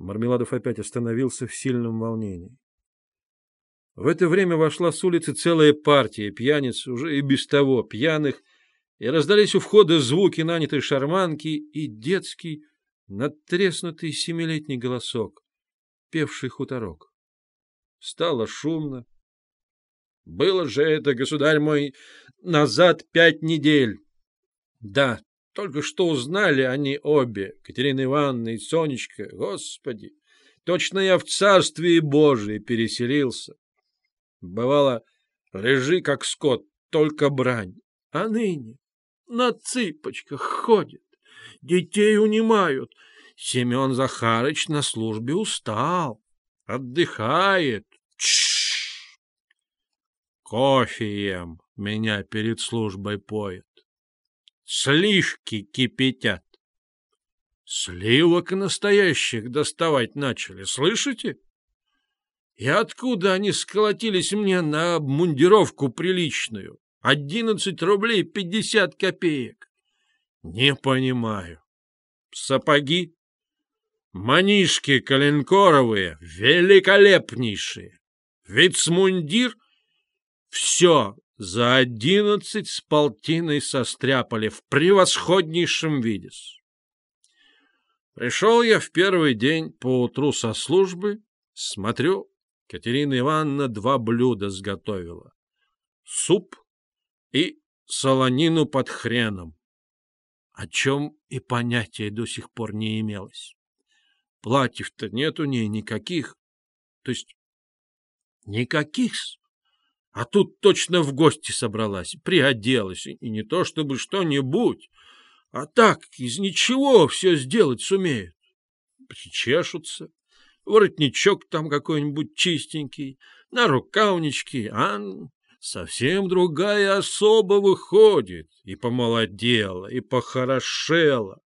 Мармеладов опять остановился в сильном волнении. В это время вошла с улицы целая партия пьяниц, уже и без того пьяных, и раздались у входа звуки нанятой шарманки и детский, надтреснутый семилетний голосок, певший хуторок. Стало шумно. Было же это, государь мой, назад пять недель. Да, только что узнали они обе, Катерина Ивановна и Сонечка. Господи, точно я в царстве Божие переселился. Бывало, лежи как скот, только брань. А ныне на цыпочках ходят, детей унимают. Семен Захарыч на службе устал, отдыхает. Чш! Кофе ем, меня перед службой поет. Сливки кипятят. Сливок настоящих доставать начали, слышите? И откуда они сколотились мне на обмундировку приличную? Одиннадцать рублей пятьдесят копеек. Не понимаю. Сапоги? Манишки коленкоровые, великолепнейшие. Вицмундир? Все за одиннадцать с полтиной состряпали в превосходнейшем виде. Пришел я в первый день поутру со службы, смотрю, Катерина Ивановна два блюда сготовила. Суп и солонину под хреном. О чем и понятия до сих пор не имелось. Платьев-то нет у ней никаких. То есть никаких. А тут точно в гости собралась, приоделась. И не то чтобы что-нибудь, а так из ничего все сделать сумеют. Причешутся, воротничок там какой-нибудь чистенький, на рукавнички, а совсем другая особа выходит, и помолодела, и похорошела.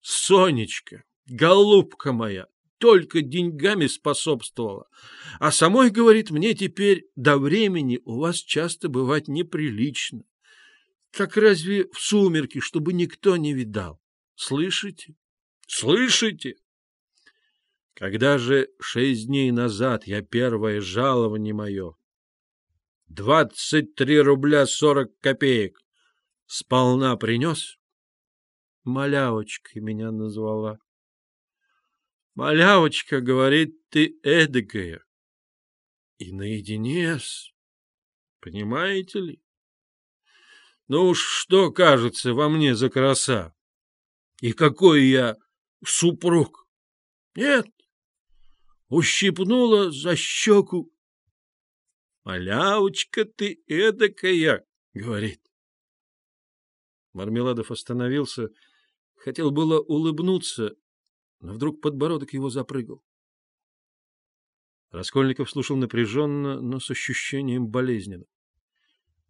Сонечка, голубка моя, только деньгами способствовала, а самой, говорит, мне теперь до времени у вас часто бывать неприлично. Как разве в сумерки, чтобы никто не видал? Слышите? Слышите? Когда же шесть дней назад я первое жалование мое, двадцать три рубля сорок копеек, сполна принес, малявочкой меня назвала. Малявочка, говорит, ты эдакая. И наедине с... Понимаете ли? Ну уж что кажется во мне за краса? И какой я супруг? Нет, ущипнула за щеку. «Малявочка ты эдакая!» — говорит. Мармеладов остановился, хотел было улыбнуться, но вдруг подбородок его запрыгал. Раскольников слушал напряженно, но с ощущением болезненным.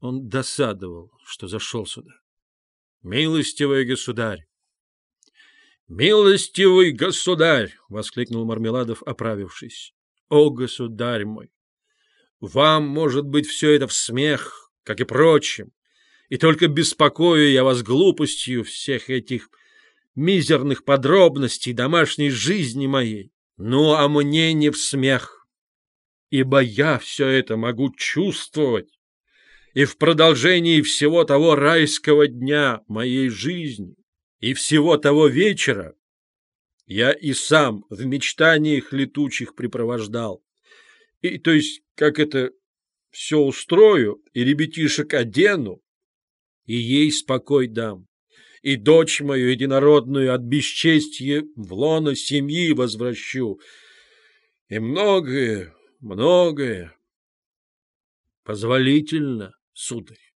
Он досадовал, что зашел сюда. — Милостивый государь! «Милостивый государь!» — воскликнул Мармеладов, оправившись. «О, государь мой! Вам, может быть, все это в смех, как и прочим, и только беспокою я вас глупостью всех этих мизерных подробностей домашней жизни моей. Ну, а мне не в смех, ибо я все это могу чувствовать, и в продолжении всего того райского дня моей жизни и всего того вечера я и сам в мечтаниях летучих припровождал. И то есть, как это все устрою, и ребятишек одену, и ей спокой дам, и дочь мою единородную от бесчестья в лоно семьи возвращу, и многое, многое. Позволительно, сударь.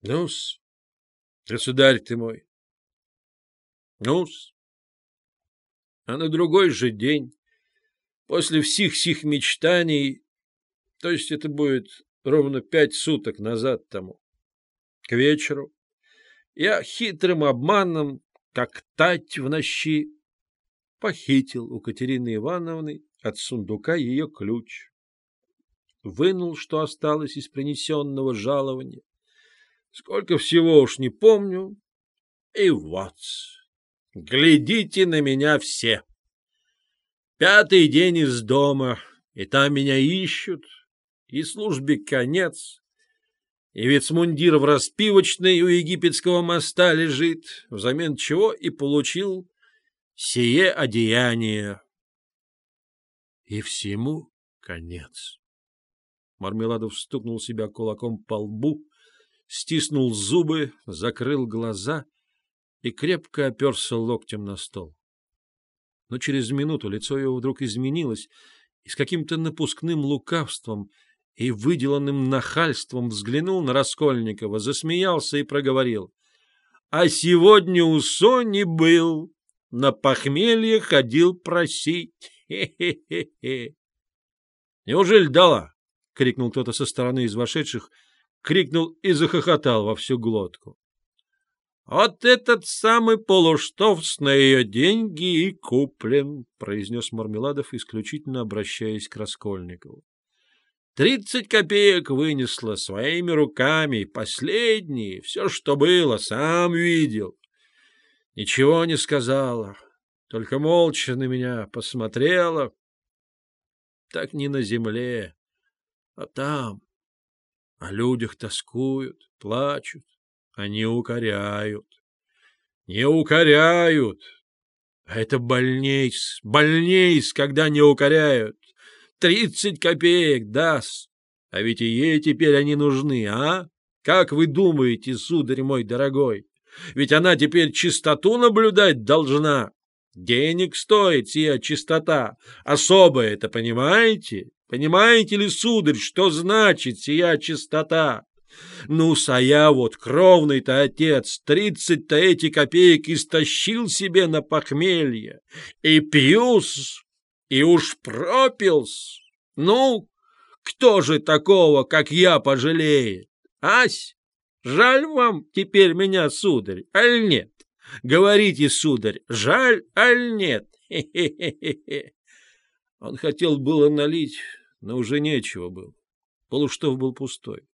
Ну-с, государь ты мой, ну-с. А на другой же день, после всех сих мечтаний, то есть это будет ровно пять суток назад тому, к вечеру, я хитрым обманом, как тать в ночи, похитил у Катерины Ивановны от сундука ее ключ. Вынул, что осталось из принесенного жалования. Сколько всего уж не помню. И вот... Глядите на меня все. Пятый день из дома, и там меня ищут, и службе конец. И вицмундир в распивочной у египетского моста лежит, взамен чего и получил сие одеяние. И всему конец. Мармеладов стукнул себя кулаком по лбу, стиснул зубы, закрыл глаза и крепко оперся локтем на стол. Но через минуту лицо его вдруг изменилось, и с каким-то напускным лукавством и выделанным нахальством взглянул на Раскольникова, засмеялся и проговорил. — А сегодня у Сони был, на похмелье ходил просить. Неужели дала? — крикнул кто-то со стороны из вошедших, крикнул и захохотал во всю глотку. — Вот этот самый полуштовс на ее деньги и куплен, — произнес Мармеладов, исключительно обращаясь к Раскольникову. Тридцать копеек вынесла своими руками, последние, все, что было, сам видел. Ничего не сказала, только молча на меня посмотрела. Так не на земле, а там. О людях тоскуют, плачут, они укоряют. Не укоряют. А это больнейс, больнейс, когда не укоряют. Тридцать копеек даст. А ведь и ей теперь они нужны, а? Как вы думаете, сударь мой дорогой? Ведь она теперь чистоту наблюдать должна. Денег стоит сия чистота. Особая это, понимаете? Понимаете ли, сударь, что значит сия чистота? Ну, а я вот, кровный-то отец, тридцать-то эти копеек истощил себе на похмелье. И пьюс, и уж пропился. Ну, кто же такого, как я, пожалеет? Ась, жаль вам теперь меня, сударь, аль нет? Говорите, сударь, жаль, аль нет? Хе-хе-хе-хе. Он хотел было налить, но уже нечего было. Полуштов был пустой.